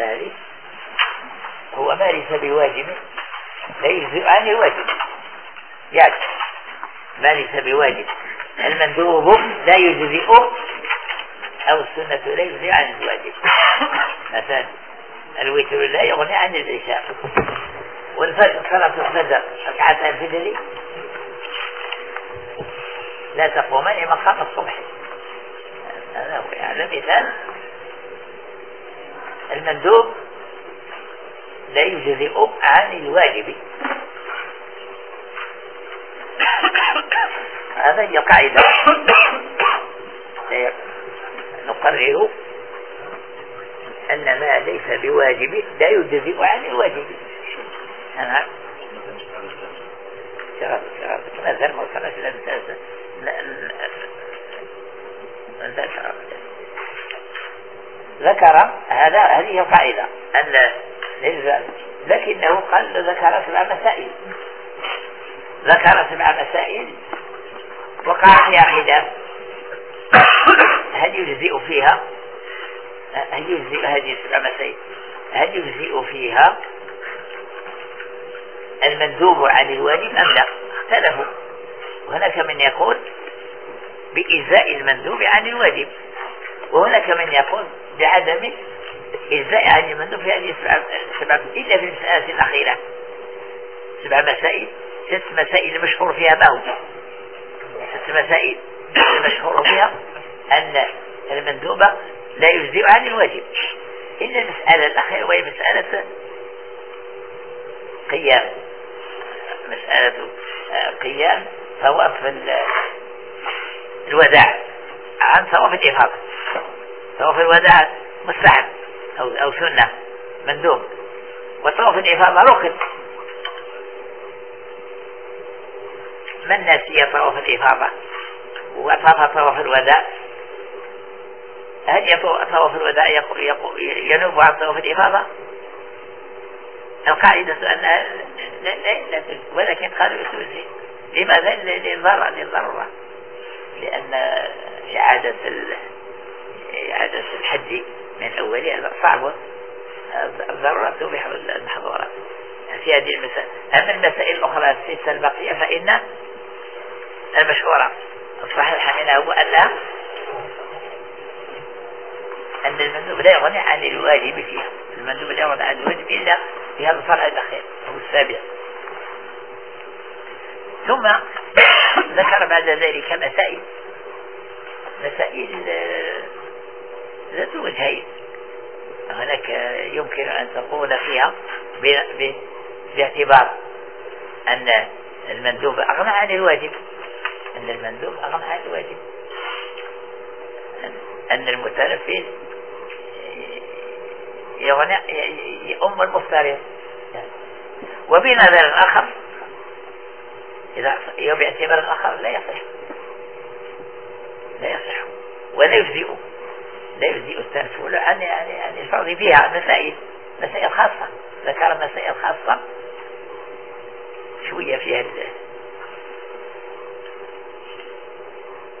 هذه هو ما ليس بواجب لا يجزئ عن الواجب يعني ما ليس بواجب. المندوب لا يجزئ أو السنة لا يجزئ عن الواجب. مثلا الوتر لا يغني عن العشاء. والفجر صلاة الفجر ركعتان الفجر لا تقومان مقام الصبح. هذا هو يعني مثال. المندوب لا يجزئ عن الواجب هذا هي قاعدة نقرر أن ما ليس بواجب لا يجزئ عن الواجب أنا شغل شغل وصلنا ذكر هذا هذه القاعدة. أن لكنه قال ذكر سبع مسائل. ذكر سبع مسائل وقع فيها خلاف هل يجزئ فيها؟ هل يجزئ هذه السبع مسائل؟ هل يجزئ فيها المندوب عن الواجب أم لا؟ اختلفوا. وهناك من يقول بإجزاء المندوب عن الواجب. وهناك من يقول بعدم إجزاء عن المندوب في هذه إلا في المسألة الأخيرة. سبع مسائل ست مسائل المشهور فيها ما هو؟ ست مسائل المشهور فيها أن المندوب لا يجزئ عن الواجب. إلا المسألة الأخيرة وهي مسألة قيام. مسألة آه، قيام طواف الوداع عن طواف الإفاضة. طواف الوداع مستحب أو, أو سنة مندوب. وطواف الإفاضة ركن. من نسي طواف الإفاضة؟ وطاف طواف الوداع؟ هل طواف الوداع ينوب عن طواف الإفاضة؟ القاعدة أنها لا لا ولكن قالوا يسوسي لماذا؟ للضرر للضرورة لأن إعادة الحج من أوله صعبة الضرورة تبيح المحظورات في هذه المسائل. أما المسائل الأخرى الستة البقية فإن المشهورة الصحيح منها هو أن أن المندوب لا يغني عن الواجب فيها. المندوب لا يغني عن الواجب إلا في هذا الفرع الأخير أو السابع ثم ذكر بعد ذلك مسائل مسائل ذات وجهين هناك يمكن أن تقول فيها باعتبار أن المندوب أغنى عن الواجب. أن المندوب أغنى عن الواجب. أن المتنفذ يغنى يؤم المفترض. وبنظر آخر إذا باعتبار آخر لا يصح. لا يصح. ولا يجزئ. لا التنفل عن عن عن الفرض فيها. مسائل مسائل خاصة. ذكر مسائل خاصة. شوية فيها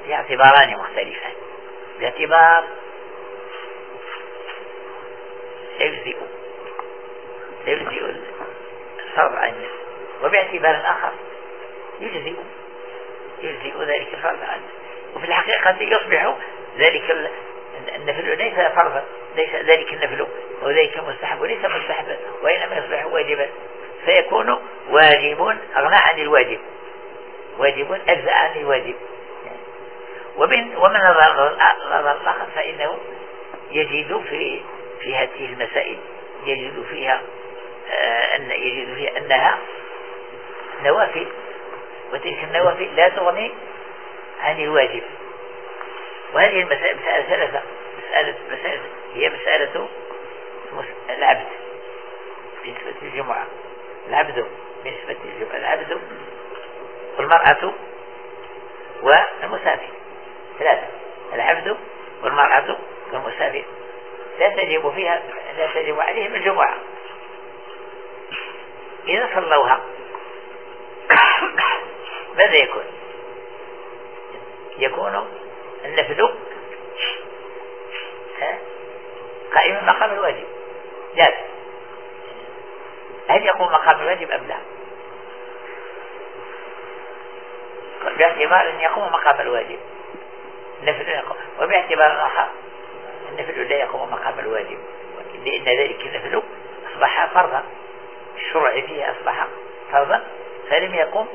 في اعتباران مختلفان باعتبار يجزئ يجزئ الفرض عنه وباعتبار آخر يجزئ يجزئ ذلك الفرض عنه وفي الحقيقة يصبح ذلك النفل ليس فرضا ليس ذلك النفل وذلك مستحب وليس مستحبا وإنما يصبح واجبا. فيكون واجب أغنى عن الواجب واجب أجزأ عن الواجب. ومن ومن نظر الآخر فإنه يجد في في هذه المسائل يجد فيها آه، أن يجد فيها أنها نوافل. وتلك النوافل لا تغني عن الواجب. وهذه المسائل ثلاثة. مسألة مسألة هي مسألة العبد. بالنسبة للجمعة. العبد بالنسبة للجمعة. العبد والمرأة والمسافر. ثلاثة. العبد والمرأة والمسافر. لا تجب فيها لا تجب عليهم الجمعة. إذا صلوها ماذا يكون؟ يكون النفل قائم مقام الواجب. جاز. هل يقوم مقام الواجب أم لا؟ باعتبار أن يقوم مقام الواجب. النفل يقوم وباعتبار آخر النفل لا يقوم مقام الواجب. لأن ذلك النفل أصبح فرضا. الشرع فيه أصبح فرضا. فلم يقوم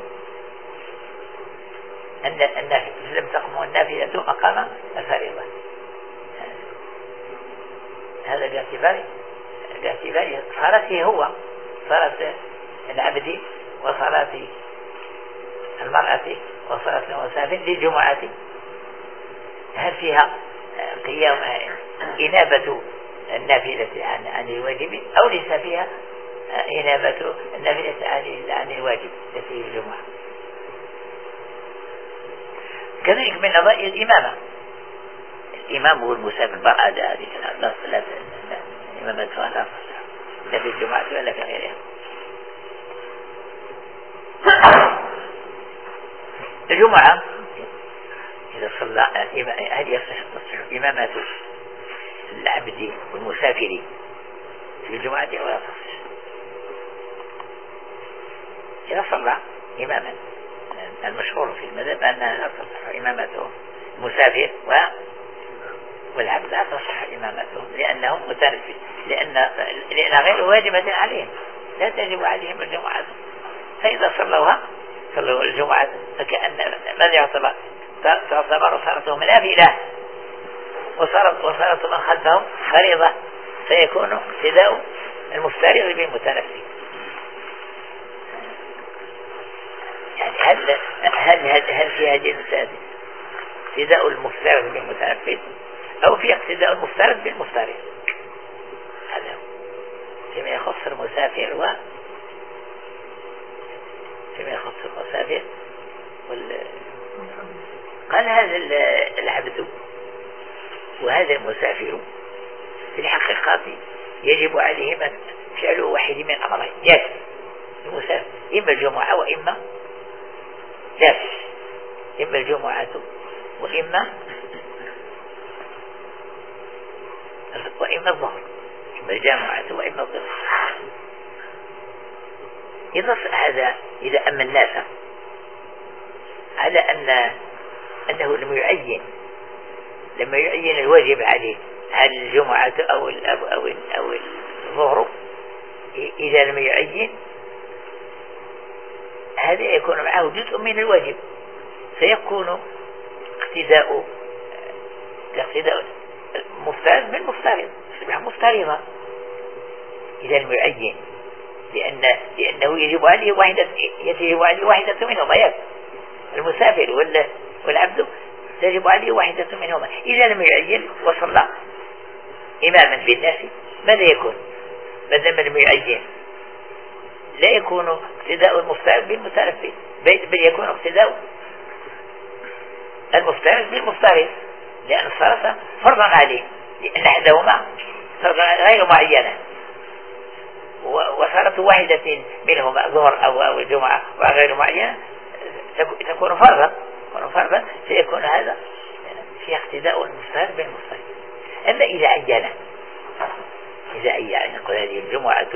أن النافذة لم تقم النافذة مقام الفريضة. هذا باعتبار باعتبار صلاته هو. صلاة العبد وصلاة المرأة وصلاة المسافر للجمعة. هل فيها قيام إنابة النافلة عن عن الواجب أو ليس فيها إنابة النافلة عن عن الواجب التي هي الجمعة؟ كذلك من قضايا الإمامة. الإمام هو المسافر بعد هذه لا صلاة الإمامة لا. لا في الجمعة ولا في غيرها. الجمعة إذا صلى هل يصح إمامة العبد والمسافر في الجمعة ولا تصح. إذا صلى إماما المشهور في المذهب أنها لا تصح إمامته المسافر و والعبد لا تصح إمامته لأنه متنفذ لأن لأن غير واجبة عليهم لا تجب عليهم الجمعة. فإذا صلوها صلوا الجمعة فكأن ماذا يعتبر؟ تعتبر صلاتهم نافلة وصارت وصارت من خلفهم فريضة فيكون اقتداء المفترض بالمتنفذ يعني هل هل هل, هل في هذه المسائل اقتداء المفترض بالمتنفذ أو في اقتداء المفترض بالمفترض. هذا فيما يخص المسافر و فيما يخص المسافر وال قال هذا العبد وهذا المسافر في الحقيقة يجب عليهما فعل واحد من أمرين ياس المسافر. إما الجمعة وإما ياس إما الجمعة وإما وإما الظهر. إما الجامعة وإما الظهر. إذا هذا إذا أما الناس على أن أنه لم يعين لما يعين الواجب عليه. هل الجمعة أو ال أو أو, أو الظهر؟ إذا لم يعين هذا يكون معه جزء من الواجب. فيكون اقتداء اقتداء مفترض بالمفترض يصبح مفترضا إذا لم يعين لأن لأنه يجب عليه واحدة يجب عليه واحدة منهما. المسافر ولا والعبد تجب عليه واحدة منهما. إذا لم يعين وصلى إماما بالناس ماذا يكون؟ ما دام لم يعين لا يكون اقتداء المفترض بالمتنفذ بل يكون اقتداء المفترض بالمفترض. لأن الصلاة فرضا عليه لأن أحدهما فرضا غير معينة. وصلاة واحدة منهما ظهر أو أو الجمعة وغير معينة تكون فرضا. يكون فرضا سيكون هذا في اقتداء المفترض بالمفترض أما إذا عين إذا عين نقول هذه الجمعة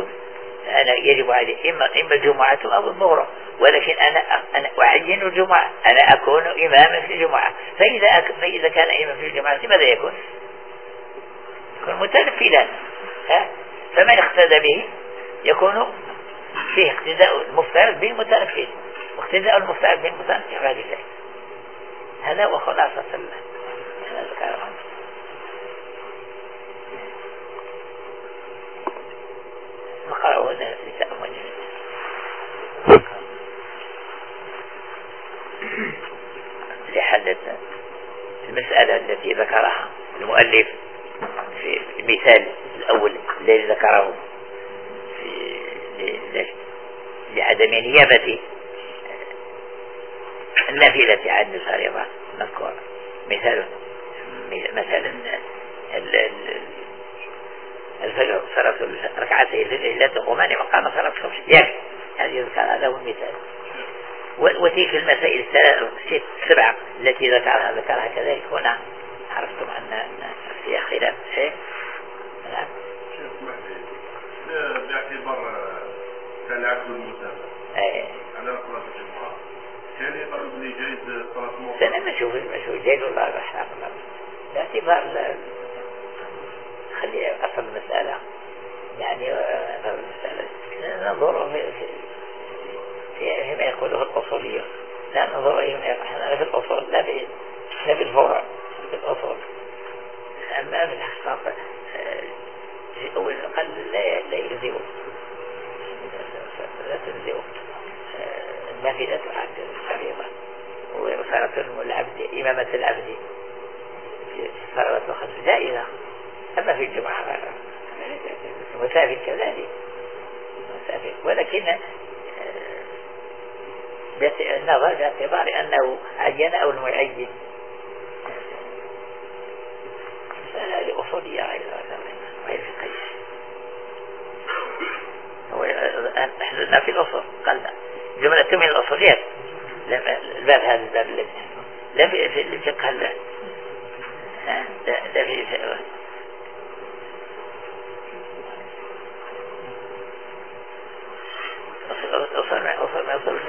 أنا يجب علي إما إما الجمعة أو الظهر ولكن أنا أنا أعين الجمعة أنا أكون إماما في الجمعة. فإذا أك... فإذا كان إماما في الجمعة ماذا يكون؟ يكون متنفلا. ها؟ فمن اقتدى به؟ يكون فيه اقتداء المفترض بالمتنفل واقتداء المفترض بالمتنفل غير هذا هو خلاصة هذا وتأتيك المسائل الثلاث ست سبعة التي ذكرها ذكرها كذلك. هنا عرفتم أن فيها خلاف. شيء نعم. باعتبار كان عقد المسافر إيه. على صلاة الجمعة. كان يقرب لي جايز صلاة المغرب أنا ما أشوف ما أشوف جايز ولا باعتبار خلي أصل المسألة. يعني آه، أصل المسألة. ننظر في فيما يقوله الأصوليون لا ننظر إليه في الأصول لا في لا في الأصول أما في الحقيقة في أول قال لا لا يلزم لا تلزم النافلة عبد الفريضة وصلاة العبد إمامة العبد في الصلوات الخمس. جائزة أما في الجمعة مسافر كذلك. مسافر ولكن النظر باعتبار أنه عين أو المعين مسألة أصولية غير غير فقهية إحنا في الأصول قلنا جملة من الأصوليات الباب هذا الباب الذي لا في الفقه لا لا في من أصول من أصول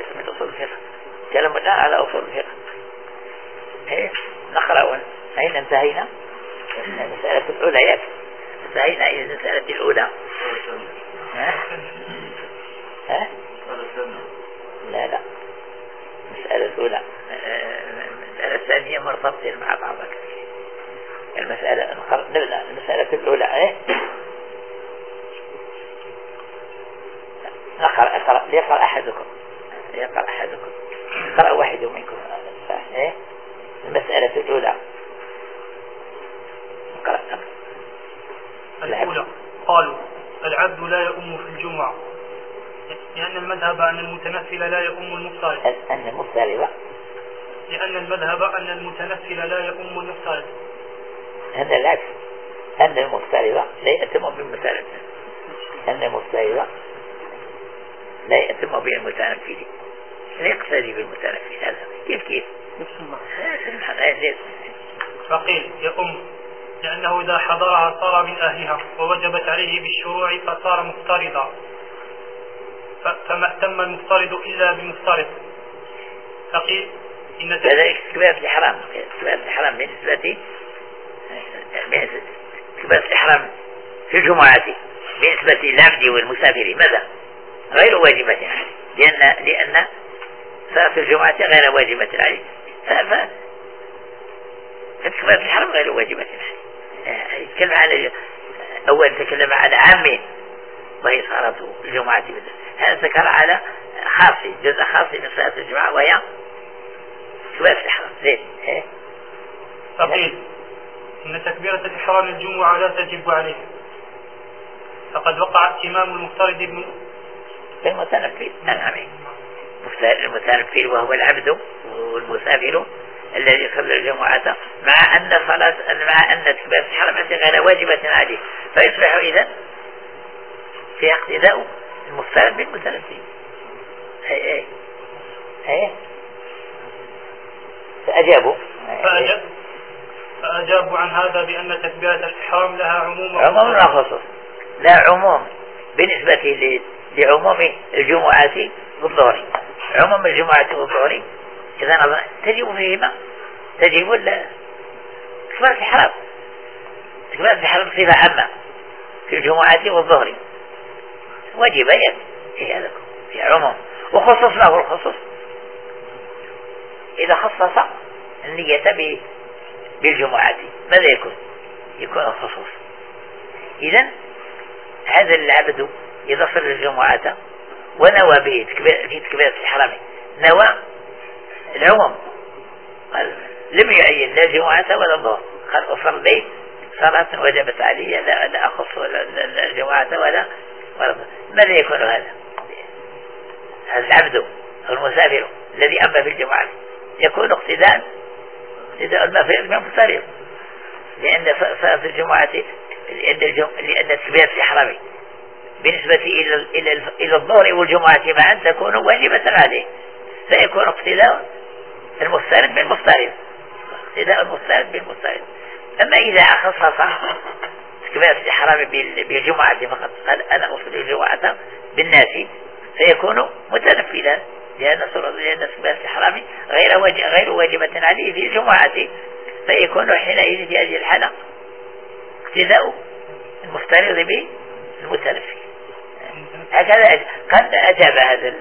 الفقه الآن على أصول الفقه إيه؟ نقرأ أين انتهينا؟ المسألة الأولى يكفي انتهينا. إلى المسألة الأولى؟ ها؟ ها؟ لا لا. المسألة الأولى. المسألة الثانية مرتبطين مع بعض. المسألة نبدأ المسألة الأولى. إيه؟ نقرأ اقرأ. ليقرأ أحدكم. ليقرأ أحدكم. يقرأ واحد منكم. إيه؟ المسألة الأولى. اقرأ. الأولى. قالوا العبد لا يؤم في الجمعة. لأن المذهب أن المتنفل لا يؤم المفترض أن المفترض لأن المذهب أن المتنفل لا يؤم المفترض هذا العكس. أن المفترض لا يأتم بالمتنفل. أن المفترض لا يأتم بالمتنفل. لا يقتدي بالمتنفل هذا كيف كيف؟ فقيل يؤم لأنه إذا حضرها صار من أهلها ووجبت عليه بالشروع فصار مفترضا. فما اهتم المفترض إلا بمفترض. فقيل إن كذلك كبيرة الإحرام. كبيرة الإحرام بالنسبة كبيرة الإحرام في الجمعة بالنسبة للعبد والمسافر. ماذا؟ غير واجبة لأن لأن صلاة الجمعة غير واجبة عليه فكبيرة الإحرام غير واجبة عليه يتكلم على أول تكلم على عامين وهي صلاة الجمعة هذا ذكر على خاص جزء خاص من صلاة الجمعة وهي كبيرة الإحرام زين. إيه. فقيل إن تكبيرة الإحرام الجمعة لا تجب عليه فقد وقع اتمام المفترض ابن المتنفل نعم. المتنفل وهو العبد والمسافر الذي يصلي الجمعة مع أن صلاة مع أن تكبيرة الإحرام غير واجبة عليه. فيصبح إذا في اقتداء المفترض بالمتنفل أي أي أي. فأجابوا. فأجاب فأجابوا عن هذا بأن تكبيرة الإحرام لها عموم. عموم لا خصوص لا عموم. بالنسبة لعموم الجمعات والظهر عموم الجمعة والظهر إذا تجب فيهما تجب ولا تكبيرة الإحرام تكبيرة الإحرام صفة عامة. في الجمعات والظهر واجب إيه هذا؟ في عموم. وخصص له الخصوص إذا خصص النية بالجمعات ماذا يكون؟ يكون الخصوص. إذا هذا العبد إذا صلى الجمعة ونوى به في تكبيرة الحرام. نوى العموم. قال لم يعين لا جمعة ولا الظهر. قال أصلي صلاة وجبت علي لا, أخص الجمعة ولا ولا ماذا يكون هذا؟ هذا العبد المسافر الذي أما في الجمعة. يكون اقتداء اقتداء المفرد من مفترض لأن صلاة الجمعة لأن. لأن التكبيرة الإحرامي بالنسبة إلى الظهر والجمعة معا تكون واجبة عليه فيكون اقتداء المفترض بالمفترض. اقتداء المفترض بالمفترض. أما إذا خصص تكبيرة الإحرام بالجمعة فقط قال أنا أصلي الجمعة بالناس فيكون متنفلا لأن لأن تكبيرة الإحرام غير غير واجبة عليه في الجمعة. فيكون حينئذ في هذه الحالة اقتداء المفترض بالمتلفي هكذا قد أجاب هذا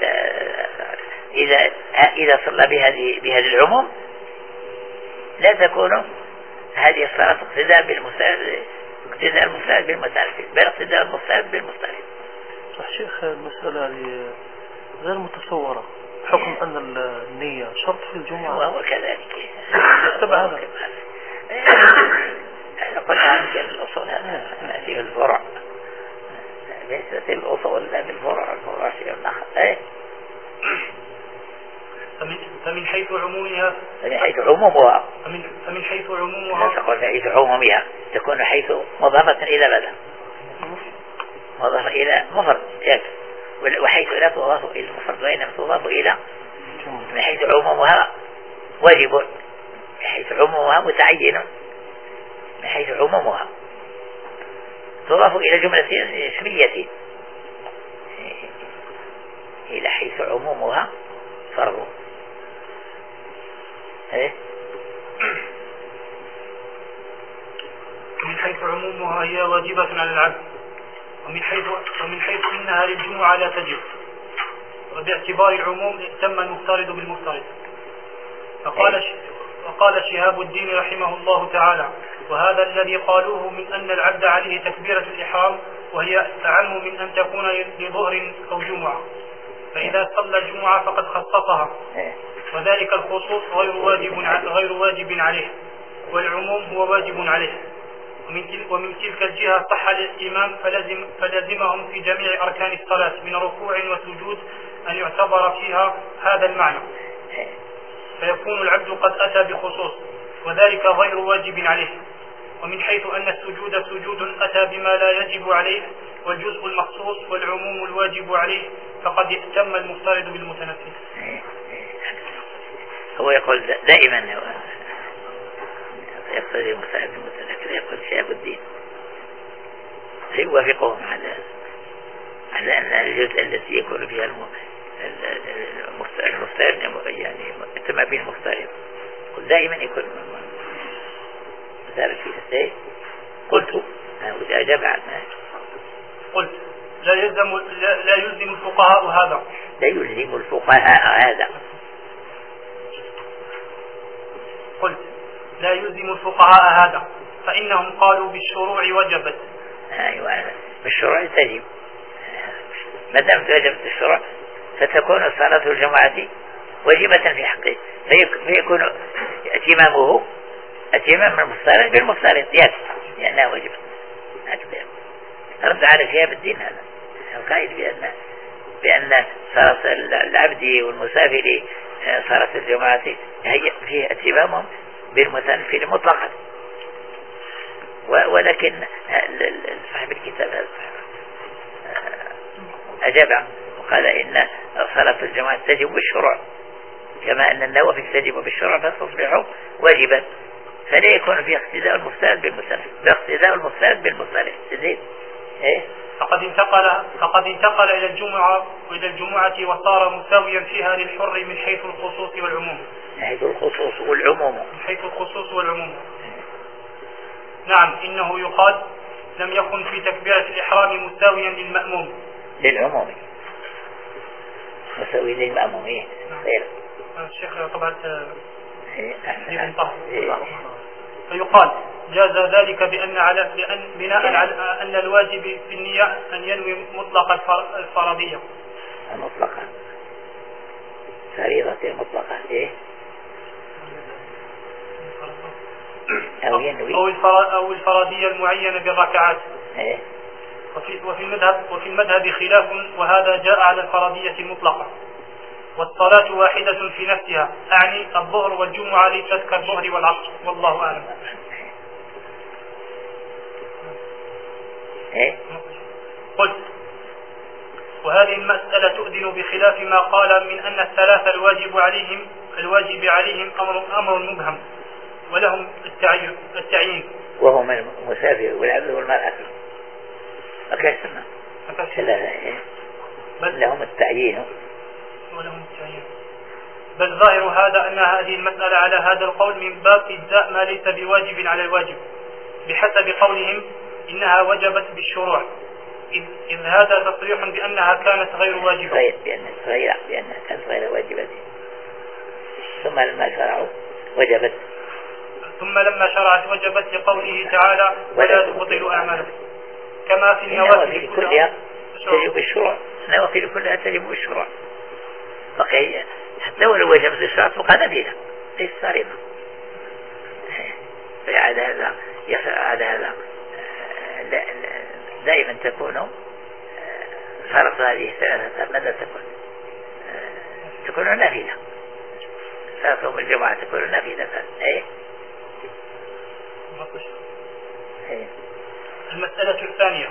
إذا إذا صلى بهذه بهذا العموم. لا تكون هذه الصلاة اقتداء بالمفترض اقتداء المفترض بالمتلفي بل اقتداء المفترض بالمفترض صح شيخ المسألة هذه غير متصورة. حكم أن النية شرط في الجمعة. وهو كذلك. يتبع هذا. قلنا عن الأصول هذا. نأتي بالفرع ليست الأصول لا بالفرع الفرع شيء آخر إيه؟ فمن, فمن حيث عمومها فمن حيث عمومها. فمن, فمن حيث لا عمومها تقول حيث عمومها. تكون حيث مضافة إلى بدن مضافة إلى مفرد. يكفي وحيث لا تضاف إلى المفرد وإنما تضاف إلى من حيث عمومها واجب. من حيث عمومها متعين. من حيث عمومها. تضاف إلى جملة اسمية إلى حيث عمومها فرض. إيه؟ من حيث عمومها هي واجبة على العبد. ومن حيث ومن حيث إنها للجمعة لا تجب. وباعتبار العموم تم المفترض بالمفترض. فقال وقال شهاب الدين رحمه الله تعالى وهذا الذي قالوه من أن العبد عليه تكبيرة الإحرام وهي أعم من أن تكون لظهر أو جمعة. فإذا صلى الجمعة فقد خصصها. وذلك الخصوص غير واجب غير واجب عليه. والعموم هو واجب عليه. ومن تلك, ومن تلك الجهة صح للإمام فلزم فلزمهم في جميع أركان الصلاة من ركوع وسجود أن يعتبر فيها هذا المعنى. فيكون العبد قد أتى بخصوص. وذلك غير واجب عليه. ومن حيث أن السجود سجود أتى بما لا يجب عليه والجزء المخصوص والعموم الواجب عليه فقد اهتم المفترض بالمتنفس هو يقول دائما يقتضي المفترض بالمتنفس يقول شهاب الدين. يوافقهم على على أن الجزء التي يكون فيها المفترض يعني اهتم به المفترض دائما يكون ذلك في إيه؟ قلت وإذا أجاب عنه قلت لا يلزم لا, لا يلزم الفقهاء هذا. لا يلزم الفقهاء هذا. قلت لا يلزم الفقهاء هذا. فإنهم قالوا بالشروع وجبت. أيوة بالشروع تجب. ما دام وجبت الشروع فتكون صلاة الجمعة واجبة في حقه. فيكون اتمامه اتمام المفترض بالمفترض يكفي لأنها واجبة رد على شهاب الدين هذا. القائد بأن بأن صلاة العبد والمسافر صلاة الجماعة هي فيه اتمامهم بالمتنفل مطلقا ولكن صاحب الكتاب هذا. أجاب وقال إن صلاة الجماعة تجب بالشروع كما أن النوافل تجب بالشرع فتصبح واجبا فلا يكون في اقتداء المفترض بالمسلم باقتداء المفترض بالمصالح زين إيه فقد انتقل فقد انتقل إلى الجمعه والى الجمعة وصار مساويا فيها للحر من حيث الخصوص والعموم. من حيث الخصوص والعموم. من حيث الخصوص والعموم. نعم إنه يقال لم يكن في تكبيرة الإحرام مساويا للمأموم. للعموم. مساوي للماموم إيه. غير. الشيخ طبعا إيه، إيه. فيقال جاز ذلك بأن على بأن بناء على أن الواجب في النية أن ينوي مطلق الفرضية. مطلقا. فريضة مطلقة إيه؟ أو ينوي. أو, أو الفرضية المعينة بالركعات. إيه. وفي, وفي المذهب وفي المذهب خلاف وهذا جاء على الفرضية المطلقة والصلاة واحدة في نفسها. أعني الظهر والجمعة ليست كالظهر والعصر. والله أعلم. إيه؟ قلت وهذه المسألة تؤذن بخلاف ما قال من أن الثلاثة الواجب عليهم الواجب عليهم أمر أمر مبهم ولهم التعيين. التعيين وهم المسافر والعبد والمرأة. أكثر ثلاثة إيه؟ بل لهم التعيين. بل ظاهر هذا أن هذه المسألة على هذا القول من باب إجزاء ما ليس بواجب على الواجب بحسب قولهم إنها وجبت بالشروع. إذ, هذا تصريح بأنها كانت غير واجبة. غير بأنها غير بأنها كانت غير واجبة. ثم لما شرعوا وجبت. ثم لما شرعت وجبت لقوله تعالى ولا تبطلوا أعمالكم. كما في النوافل كلها. تجب الشروع. النوافل كلها تجب الشروع. بقي حتى ولو وجبت الشرع تبقى نبيلة ليس صارمة فعلى هذا على هذا دائما تكون فرض هذه الثلاثة ماذا تكون؟ تكون نافلة. صلاة الجمعة تكون نافلة. إيه. إيه. المسألة الثانية.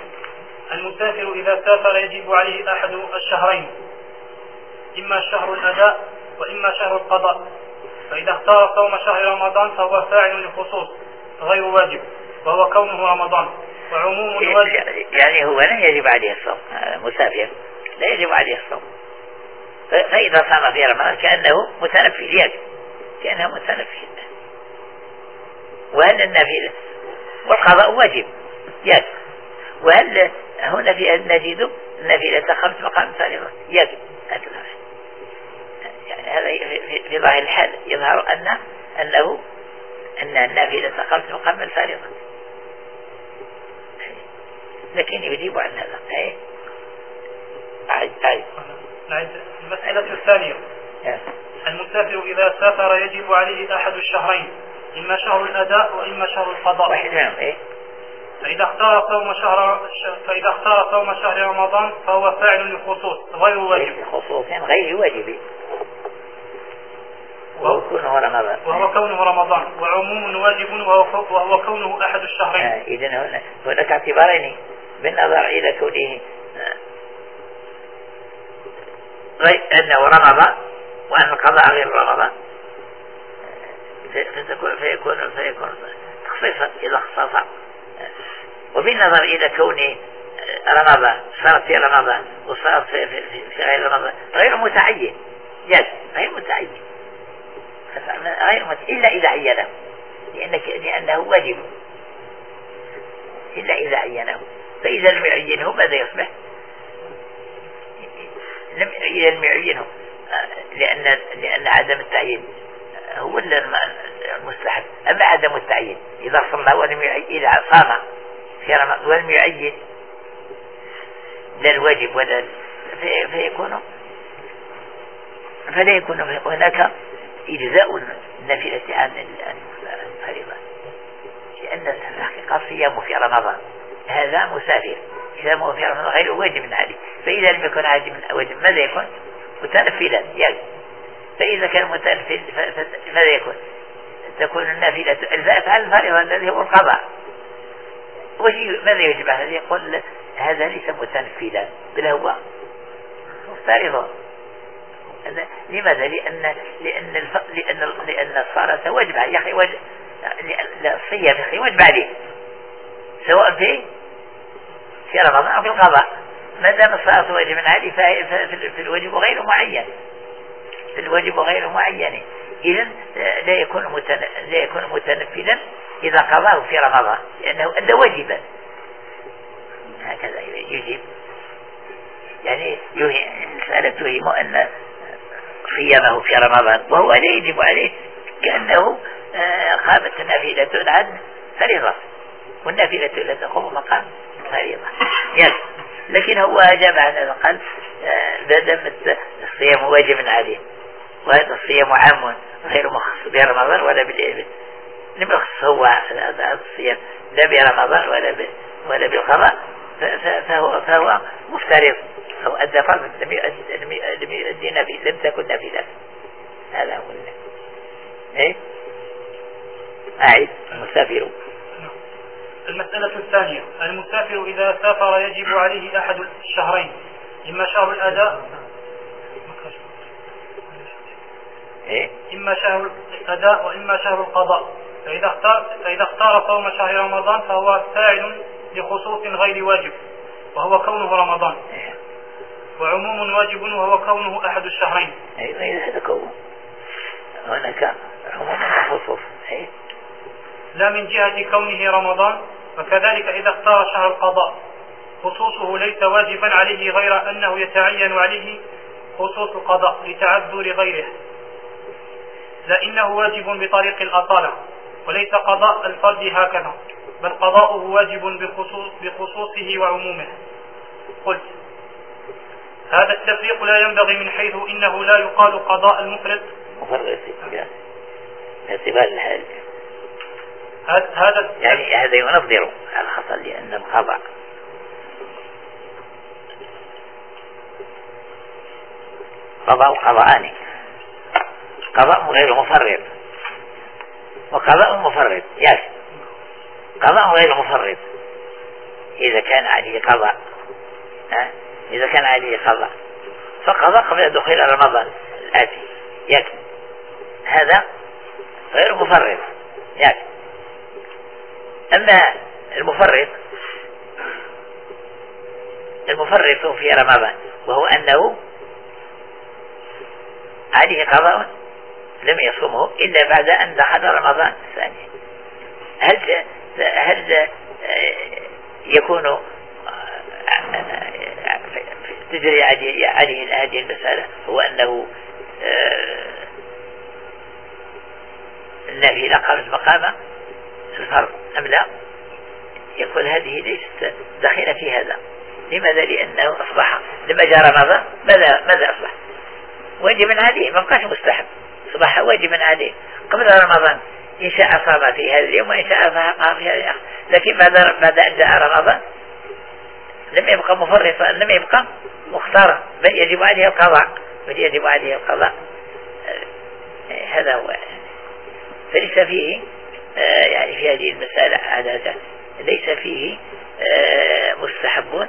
المسافر إذا سافر يجب عليه أحد الشهرين. إما شهر الأداء وإما شهر القضاء. فإذا اختار صوم شهر رمضان فهو فاعل للخصوص غير واجب وهو كونه رمضان. وعموم الواجب يعني هو لا يجب عليه الصوم مسافر. لا يجب عليه الصوم. فإذا صام في رمضان كأنه متنفل كأنه متنفل وهل النافلة والقضاء واجب يجب. وهل هنا في نجد النافلة خمس مقام فريضة يجب. هذا في ظاهر الحال يظهر أن أنه أن النافلة خمس مقام الفريضة لكن يجيب عن هذا. أي؟ أعد أعد المسألة الثانية. المسافر إذا سافر يجب عليه أحد الشهرين إما شهر الأداء وإما شهر القضاء. واحد منهم إيه فإذا اختار صوم شهر فإذا اختار صوم شهر رمضان فهو فاعل للخصوص غير واجب. خصوص غير واجب. وهو كونه رمضان وهو كونه رمضان وعموم واجب وهو, وهو كونه أحد الشهرين. آه إذا هنا هناك اعتبارين بالنظر إلى كونه غير أنه رمضان وأن القضاء غير رمضان فتكون فيكون فيكون تخصيصا إذا اختصاصا وبالنظر إلى كون رمضان صارت في رمضان وصارت في, في, في غير رمضان غير متعين. يد غير متعين. غير متعين إلا إذا عينه. لأنك لأنه واجب إلا إذا عينه. فإذا لم يعينه ماذا يصبح؟ لم إذا لم يعينه. لأن لأن عدم التعيين هو المستحب أما عدم التعيين إذا صلى ولم يعين إذا صام في رمضان ولم يعين لا الواجب ولا فيكون فلا يكون هناك إجزاء النافلة عن الفريضة. لأن الحقيقة الصيام في رمضان هذا مسافر. ما في رمضان غير واجب عليه فإذا لم يكن واجب ماذا يكون؟ متنفلا يعني. فإذا كان متنفل فماذا يكون؟ تكون النافلة الفعل الفريضة الذي هو القضاء. ماذا يجب عليه؟ يقول هذا ليس متنفلا بل هو لماذا؟ لأن لأن الف... لأن لأن الصلاة واجبة يا أخي واجب الصيام يا واجب عليه. سواء في في رمضان أو في القضاء. ما دام الصلاة واجب عليه ففي الواجب غير معين. في الواجب غير معين. إذا لا يكون متن... لا يكون متنفذا إذا قضاه في رمضان لأنه أدى واجبا. هكذا يجيب. يعني المسألة تهم أن صيامه في رمضان وهو لا يجب عليه كأنه آه، قامت نافلة عن فريضة. والنافلة لا تقوم مقام فريضة. يعني لكن هو أجاب عن هذا قال ما الصيام واجب عليه. وهذا الصيام عام غير مخصوص برمضان ولا بالإبن لم يخص هو هذا الصيام لا برمضان ولا ولا بالقضاء فهو فهو مفترض. أو أدى فرض لم يؤدي نبي لم تكن نافلة هذا هو إيه؟ أعيد. المسافر. المسألة الثانية. المسافر إذا سافر يجب عليه أحد الشهرين. إما شهر الأداء. إيه؟ إما شهر الأداء وإما شهر القضاء. فإذا اختار, فإذا اختار صوم شهر رمضان فهو فاعل لخصوص غير واجب. وهو كونه رمضان؟ وعموم واجب وهو كونه أحد الشهرين. أيضا هذا كونه. هناك عموم وخصوص إيه؟ لا من جهة كونه رمضان وكذلك إذا اختار شهر القضاء. خصوصه ليس واجبا عليه غير أنه يتعين عليه خصوص القضاء لتعذر غيره لأنه واجب بطريق الأصالة وليس قضاء الفرد هكذا بل قضاؤه واجب بخصوص بخصوصه وعمومه. قلت هذا التفريق لا ينبغي من حيث إنه لا يقال قضاء المفرد. مفرد باعتبار الحال. هذا يعني هذا ينظر الخطأ لأن القضاء قضاء قضاءان. قضاء غير مفرد. وقضاء مفرد يس. قضاء غير مفرد. إذا كان عليه قضاء إذا كان عليه قضاء. فقضاء قبل دخول رمضان. الآتي. يكفي هذا غير مفرد يكفي أما المفرد المفرط في رمضان وهو أنه عليه قضاء لم يصومه إلا بعد أن دخل رمضان الثاني. هل هل يكون تجري عليه هذه المسألة هو أنه النافلة قامت مقام الفرض أم لا؟ يقول هذه ليست دخيلة في هذا. لماذا؟ لأنه أصبح لما جاء رمضان ماذا؟ ماذا أصبح؟ واجبا عليه ما بقاش مستحب. أصبح واجبا عليه. قبل رمضان إن شاء صام في هذا اليوم وإن شاء صام في هذا اليوم لكن بعد بعد أن جاء رمضان لم يبقى مفرطا لم يبقى مختارا بل يجب عليه القضاء بل يجب عليه القضاء. هذا هو. فليس فيه يعني في هذه المسألة عادة ليس فيه مستحب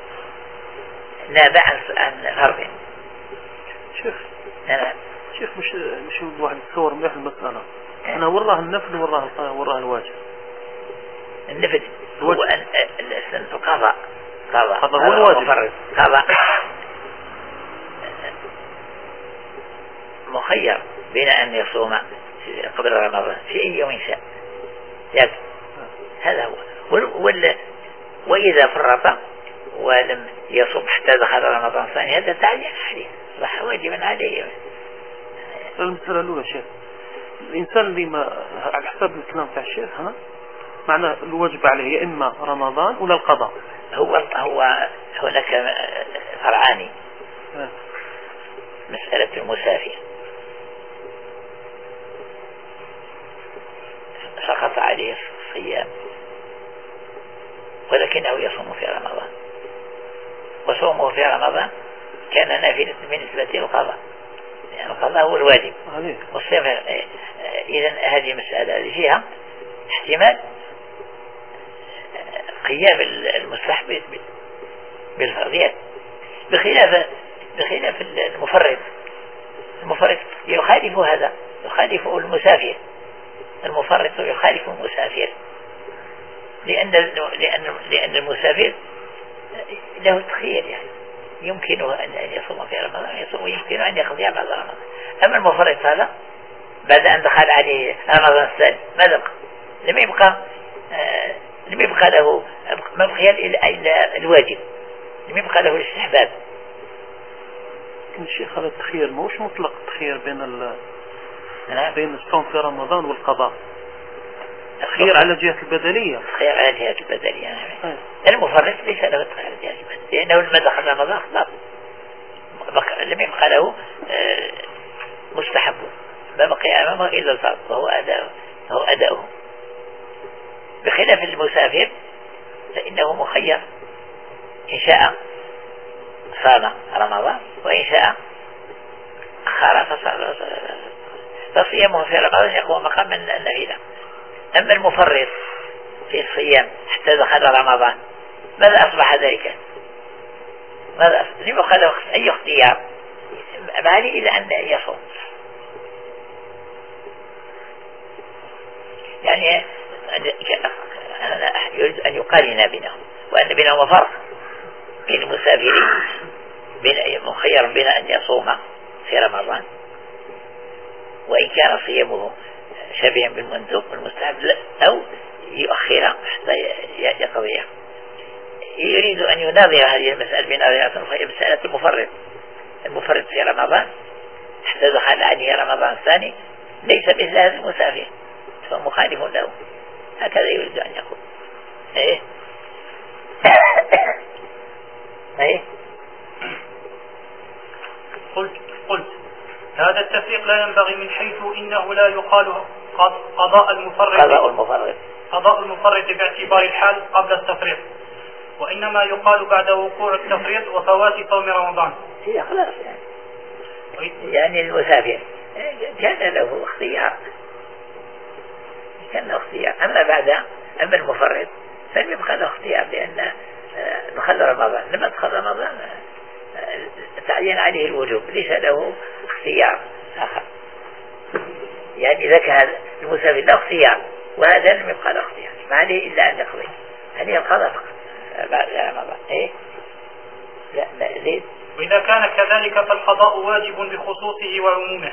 نابع عن فرض شيخ نعم. شيخ مش مش الواحد يتصور مليح المسألة. أنا وراه النفل وراه وراه الواجب. النفل هو القضاء. قضاء قضاء هو الواجب قضاء مخير بين أن يصوم قبل رمضان في أي يوم شاء. يكفي هذا هو. ولا وإذا فرط ولم يصوم حتى دخل رمضان ثاني هذا تعليق عليه. صح واجبا عليه. المسألة الأولى شيخ. الإنسان اللي ما على حسب الكلام تاع الشيخ هنا معنى الواجب عليه يا إما رمضان ولا القضاء. هو هو هناك فرعان. مسألة المسافر سقط عليه الصيام. ولكنه يصوم في رمضان. وصومه في رمضان كان نافلة بالنسبة للقضاء يعني القضاء هو الواجب. والصيام إذا هذه مسألة فيها احتمال قيام المستحب بالفرضيات بخلاف بخلاف المفرد المفرد يخالف هذا يخالف المسافر. المفرط يخالف المسافر. لأن لأن لأن المسافر له تخيل يعني. يمكنه أن يصوم في رمضان يصوم ويمكنه أن يقضي بعد رمضان. أما المفرط هذا بعد أن دخل عليه رمضان الثاني ماذا بقى؟ لم يبقى آه لم يبقى له ما بقي إلا الواجب؟ لم يبقى له الاستحباب. الشيخ هذا التخيير موش مطلق التخيير بين ال نعم. بين الصوم في رمضان والقضاء؟ الخير على جهة البدلية الخير على جهة البدلية نعم. المفرط ليس له الخير على جهة البدلية لأنه لما دخل رمضان خلاص. لم يبقى له مستحب. ما بقي أمامه إلا الفرض وهو أداؤه وهو أداؤه. بخلاف المسافر فإنه مخير. إن شاء صام رمضان وإن شاء أخر فصيامه في رمضان يقوم مقام النبيلة أما المفرط في الصيام حتى دخل رمضان ماذا أصبح ذلك؟ ماذا لم يقال أي اختيار؟ ما عليه إلا أن يصوم. يعني يريد أن يقارن بينهم وأن بينهما فرق بين المسافرين بين مخير بين أن يصوم في رمضان وإن كان صيامه شبيها بالمندوب والمستحب أو يؤخر حتى يقضيها يريد أن يناظر هذه المسألة بنظرة فهي مسألة المفرد المفرد في رمضان حتى دخل عليه رمضان الثاني ليس مثل هذا المسافر فمخالف له. هكذا يريد أن يقول. إيه؟ إيه؟ قلت قلت هذا التفريق لا ينبغي من حيث إنه لا يقال قضاء المفرد قضاء المفرد قضاء المفرد باعتبار الحال قبل التفريق. وإنما يقال بعد وقوع التفريط وفوات صوم رمضان. هي خلاص يعني. يعني المسافر. كان له اختيار كان له اختيار. بعد أما المفرد فلم يبقى له اختيار لأن آه، دخل رمضان. لما دخل رمضان آه، تعين عليه الوجوب. ليس له اختيار آخر. يعني إذا كان المسافر له اختيار وهذا لم يبقى له اختيار. ما عليه إلا أن يقضي. هذه القضاء فقط؟ بعد رمضان. إيه؟ لا لا زيد؟ وإذا كان كذلك فالقضاء واجب بخصوصه وعمومه.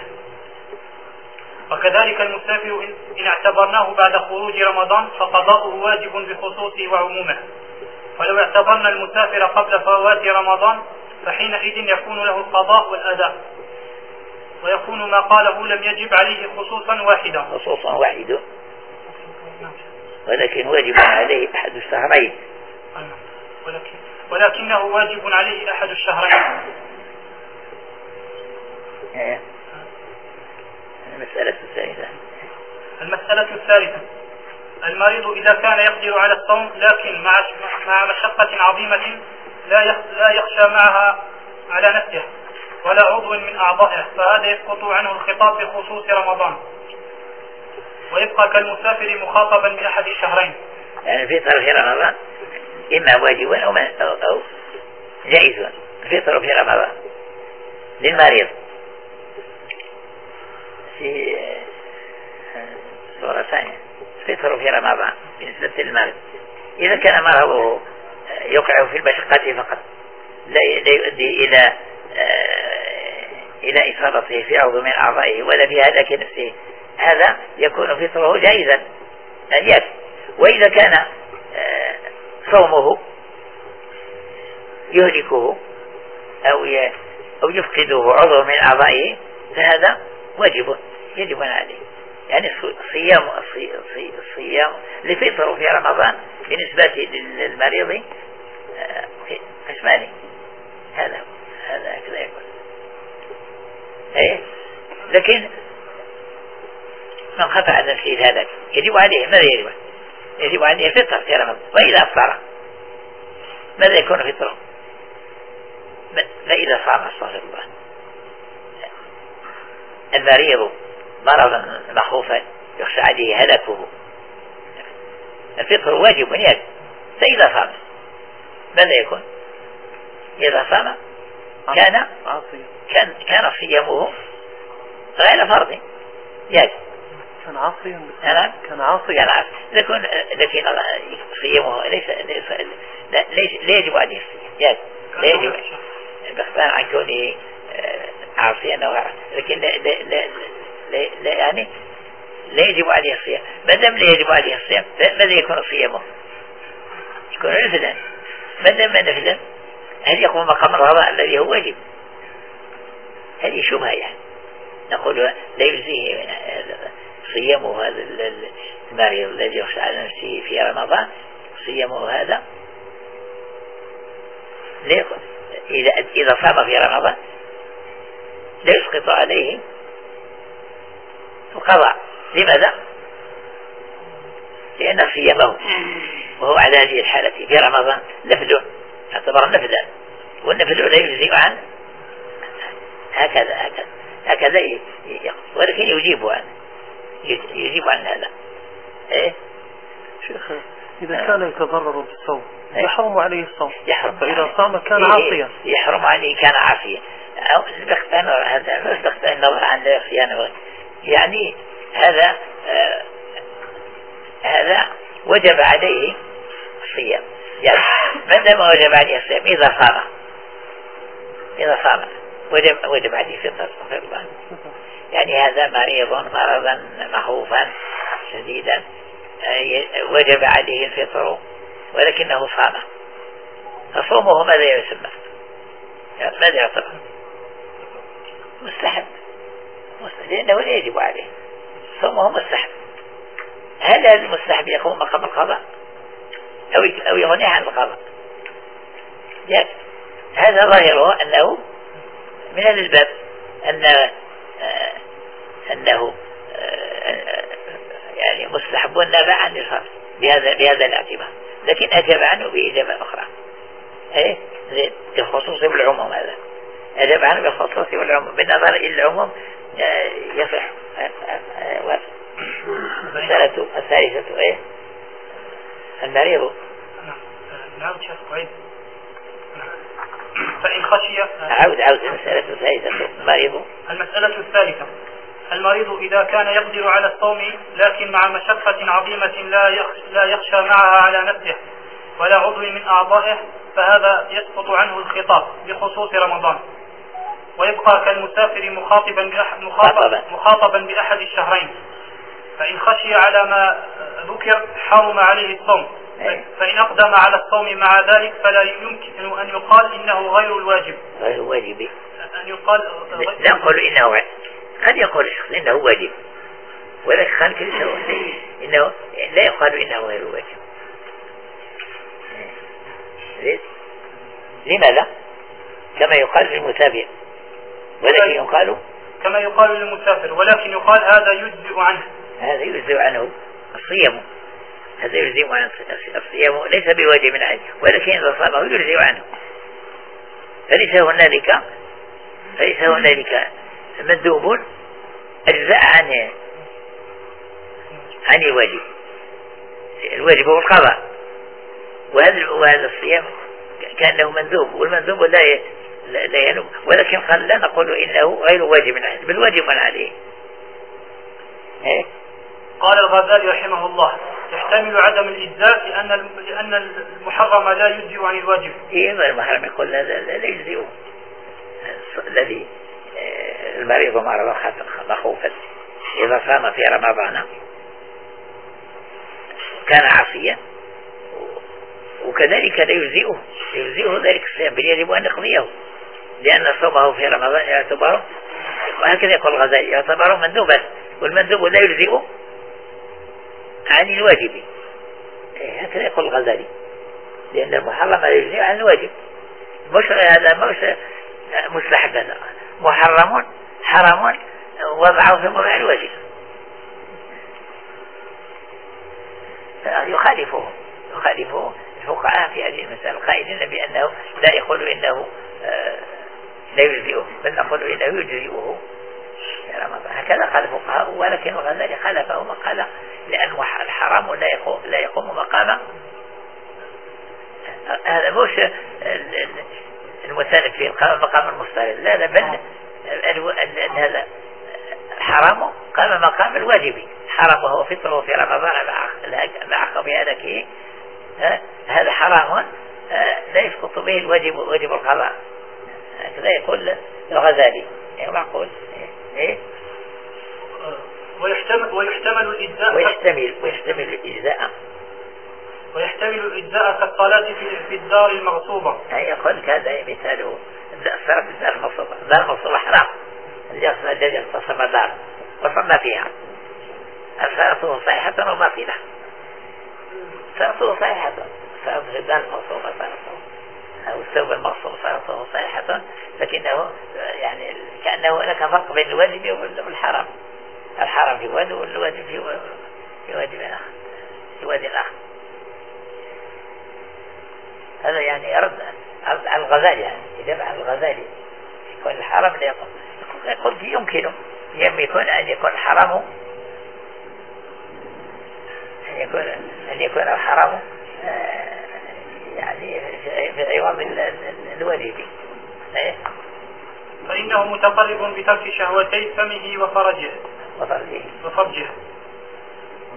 وكذلك المسافر إن اعتبرناه بعد خروج رمضان فقضاؤه واجب بخصوصه وعمومه. ولو اعتبرنا المسافر قبل فوات رمضان فحينئذ يكون له القضاء والأداء. ويكون ما قاله لم يجب عليه خصوصا واحدا. خصوصا واحدا ولكن واجب عليه أحد الشهرين. ولكن ولكنه واجب عليه أحد الشهرين. إيه. المسألة الثالثة. المسألة الثالثة. المريض إذا كان يقدر على الصوم لكن مع مع مشقة عظيمة لا لا يخشى معها على نفسه ولا عضو من أعضائه فهذا يسقط عنه الخطاب بخصوص رمضان. ويبقى كالمسافر مخاطبا بأحد الشهرين. يعني في طرف رمضان إما واجب أو, أو, أو جائز الفطر في رمضان للمريض. في صورة ثانية الفطر في رمضان بالنسبة للمريض إذا كان مرضه يقع في المشقة فقط. لا يؤدي إلى إلى إصابته في عضو من أعضائه ولا في هلاك نفسه. هذا يكون فطره جائزا يأتي وإذا كان صومه يهلكه أو أو يفقده عضو من أعضائه فهذا واجب يجب عليه يعني الصيام الصيام لفطر في رمضان بالنسبة للمريض قسمان هذا هذا كذا يقول إيه؟ لكن من خفى عن نفسه هذا يجب عليه ماذا يجب؟ عليه يجب عليه فطر في رمضان. وإذا أفطر ماذا يكون فطره؟ فإذا صام أستغفر الله. المريض مرضا مخوفا يخشى عليه هلكه. الفطر واجب يجب فإذا صام ماذا يكون؟ إذا صام كان كان كان صيامه غير فرض. يجب كان عاصيا نعم. كان عاصيا كان عاصيا لكن لكن صيامه ليس ليس لا, يجب عليه الصيام يجب لا يجب. عن كونه عاصيا أو لكن لا لا لا, لا, لا يعني لا يجب عليه الصيام. ما دام لا يجب عليه الصيام ماذا يكون صيامه؟ يكون نفلا ما دام نفلا هل يقوم مقام الغضاء الذي هو واجب؟ هذه شبهة يعني. نقول لا يجزيه صيامه هذا المريض الذي يخشى على نفسه في رمضان صيامه هذا. إذا إذا صام في رمضان لا يسقط عليه القضاء. لماذا؟ لأن صيامه وهو على هذه الحالة في رمضان نفل يعتبر نفلا والنفل لا يجزي عن هكذا هكذا هكذا ولكن يجيب عنه يجيب عن هذا. إيه؟ شيخ إذا كان يتضرر بالصوم إيه؟ يحرم عليه الصوم. يحرم فإذا صام كان إيه، عاصيا يحرم عليه كان عاصيا أو هذا استخدام النظر عن الصيانة يعني هذا آه هذا وجب عليه الصيام. يعني ما دام وجب عليه الصيام؟ إذا صام. إذا صام. وجب وجب عليه فطر الله يعني هذا مريض مرضا مخوفا شديدا وجب عليه الفطر ولكنه صام. فصومه ماذا يسمى؟ ماذا يعتبر؟ مستحب. لأنه يجب عليه. صومه مستحب. هل هذا المستحب يقوم مقام القضاء؟ أو أو عن القضاء؟ هذا ظاهره أنه من هذا الباب أن آه، أنه آه، يعني مستحب نابع عن الفرض بهذا بهذا الاعتبار. لكن أجاب عنه بإجابة أخرى. إيه؟ بالخصوص بالعموم هذا. أجاب عنه بالخصوص والعموم. بالنظر إلى العموم آه، يصح. المسألة الثالثة إيه؟ المريض. نعم شيخ فإن خشي عود عود المسألة الثالثة المريض. المسألة الثالثة. المريض إذا كان يقدر على الصوم لكن مع مشقة عظيمة لا لا يخشى معها على نفسه ولا عضو من أعضائه فهذا يسقط عنه الخطاب بخصوص رمضان. ويبقى كالمسافر مخاطبا بأحد مخاطبا, مخاطبا بأحد الشهرين. فإن خشي على ما ذكر حرم عليه الصوم. إيه. فإن أقدم على الصوم مع ذلك فلا يمكن أن يقال إنه غير الواجب. غير واجب. أن يقال لا نقول إنه قد يقول الشخص إنه واجب. ولكن خالف إنه لا يقال إنه غير واجب. إيه. لماذا؟ كما يقال للمتابع. ولكن يقال كما يقال للمسافر ولكن يقال هذا يجزئ عنه. هذا يجزئ عنه الصيام. هذا يجزئ عنه الصيام ليس بواجب عليه ولكن إذا صامه يجزئ عنه. فليس هنالك؟ فليس هنالك مندوب أجزاء عن عن الواجب؟ الواجب هو القضاء. وهذا وهذا الصيام كأنه مندوب والمندوب لا لا ينوب ولكن قال لا نقول إنه غير واجب عليه بل واجب عليه. إيه؟ قال الغزالي رحمه الله يحتمل عدم الإجزاء لأن لأن المحرم لا يجزئ عن الواجب. إيه المحرم يقول هذا لا يجزئ. الذي آه، المريض مرض مخوفا. إذا صام في رمضان كان عصيا وكذلك لا يجزئه. يجزئه ذلك الصيام بل يجب أن يقضيه. لأن صومه في رمضان يعتبر وهكذا يقول الغزالي يعتبر مندوبا. والمندوب لا يجزئ عن الواجب. إيه، هكذا يقول الغزالي. لأن المحرم لا يجزئ عن الواجب. مش هذا مش مستحب هذا محرم حرام وضعه في موضع الواجب. يخالفه يخالفه الفقهاء في هذه المسألة قائلين بأنه لا يقول إنه آه، لا يجزئه بل نقول إنه يجزئه. هكذا قال الفقهاء ولكن الغزالي خالفه وقال لأن الحرام لا يقوم, لا يقوم مقام هذا مش المسالك في مقام المفترض لا لا بل هذا الحرام قام مقام الواجب حرام وهو فطره في رمضان مع قبيلته هذا حرام لا يسقط به الواجب واجب القضاء. هكذا يقول الغزالي يعني معقول إيه؟ ويحتمل ويحتمل الإجزاء ويحتمل ويحتمل الإجزاء ويحتمل الإجزاء كالصلاة في الدار المغصوبة. أي يقول هذا مثاله الدار المغصوبة، الدار المغصوبة حرام. الذي اغتصب دار وصلى فيها. الصلاة صحيحة وما فيها. صلاته صحيحة في الدار المغصوبة صلاته أو الثوب المغصوب صلاته صحيحة لكنه يعني كأنه هناك فرق بين الواجب والحرام الحرام في واد والواجب في في واد آخر في واد آخر هذا يعني يرد على الغزالي يعني يجمع الغزالي. يكون الحرام لا يقول يقول يمكنه يكون أن يكون الحرام أن يكون أن يكون الحرام آه، يعني في عوض الوالد إيه؟ فإنه متقرب بترك شهوتي فمه وفرجه. وفرجه. وفرجه.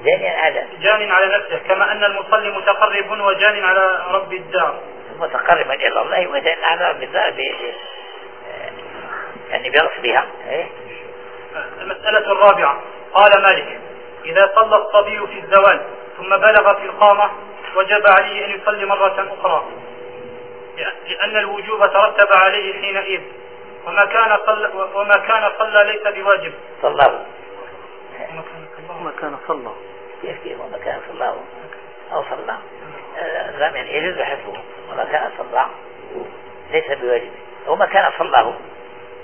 جان على جان على نفسه كما أن المصلي متقرب وجان على رب الدار. متقربا إلى الله. وجان على رب الدار. يعني بغصبها إيه؟ المسألة الرابعة قال مالك إذا صلى الصبي في الزوال ثم بلغ في القامة وجب عليه أن يصلي مرة أخرى. لأن الوجوب ترتب عليه حينئذ. وما كان صلى وما كان صلى ليس بواجب. صلاه. ما كان صلى كيف كيف وما كان صلاه أو صلى. زمن آه، يجوز حذفه وما كان صلى ليس بواجب. وما كان صلاه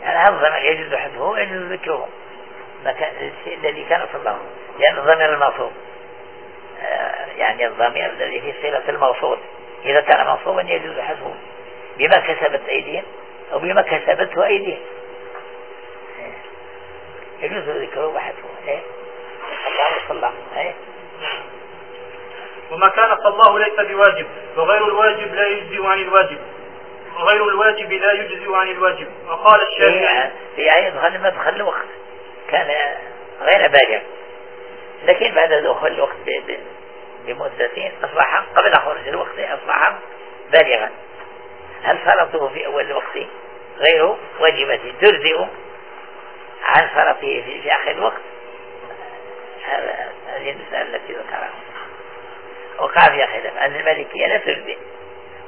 يعني هذا الضمير يجوز حذفه ويجوز ذكره. ما كان الشيء الذي كان صلاه لأن الضمير الموصول. آه، يعني الضمير الذي في صلة الموصول. إذا كان منصوبا يجوز حذفه بما كسبت أيديهم أو بما كسبته أيديهم. يجوز ذكره وحذفه. إيه؟ الله صلى إيه؟ وما كان صلاه ليس بواجب وغير الواجب لا يجزي عن الواجب. وغير الواجب لا يجزي عن الواجب. وقال الشافعي في آية دخل مدخل الوقت. كان غير بالغ لكن بعد دخول الوقت بمدتين أصبح قبل خروج الوقت أصبح بالغا. هل فرضه في أول الوقت؟ غير واجبة تجزئ عن فرضه في آخر الوقت. هذه المسألة التي ذكرها. وقع فيها خلاف أن المالكية لا تجزئ.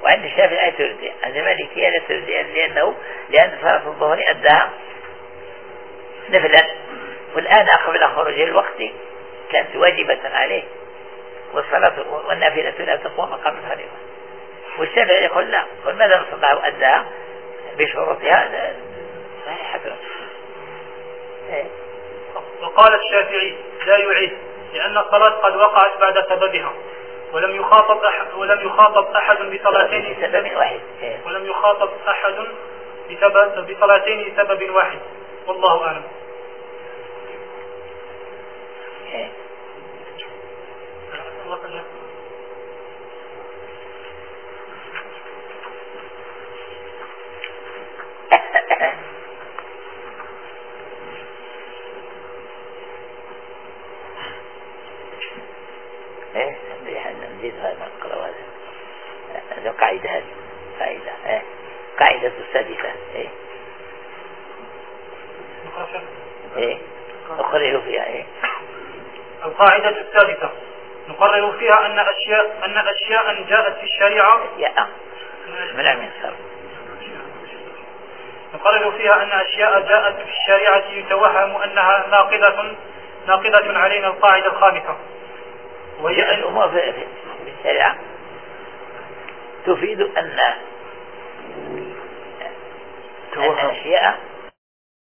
وعند الشافعي تجزئ. عند المالكية لا تجزئ لأنه لأن صلاة الظهر أداها نفلا. والآن قبل خروج الوقت كانت واجبة عليه. والصلاة والنافلة لا تقوم مقام الفريضة والشافعي يقول لا. قل ماذا صلى وأداها بشروطها صحيحة إيه. وقال الشافعي لا يعيد لأن الصلاة قد وقعت بعد سببها. ولم يخاطب أحد ولم يخاطب أحد بصلاتين لسبب واحد. إيه. ولم يخاطب أحد بصلاتين لسبب واحد. والله أعلم إيه. إيه نزيد هذا نقرأ هذا القاعدة هذه قاعدة إيه قاعدة السادسة إيه إيه نقرر فيها إيه القاعدة الثالثة نقرر فيها أن أشياء أن أشياء جاءت في الشريعة؟ يا من عم ينصر نقرر فيها أن أشياء جاءت في الشريعة يتوهم أنها ناقضة ناقضة علينا القاعدة الخامسة. وهي الأمور في الشريعة تفيد أن أن أشياء